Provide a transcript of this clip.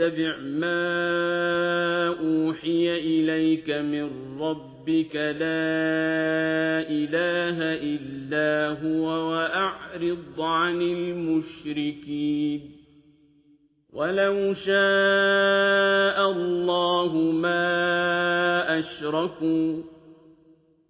اتبع ما أوحي إليك من ربك لا إله إلا هو وأعرض عن المشركين. ولو شاء الله ما أشركوا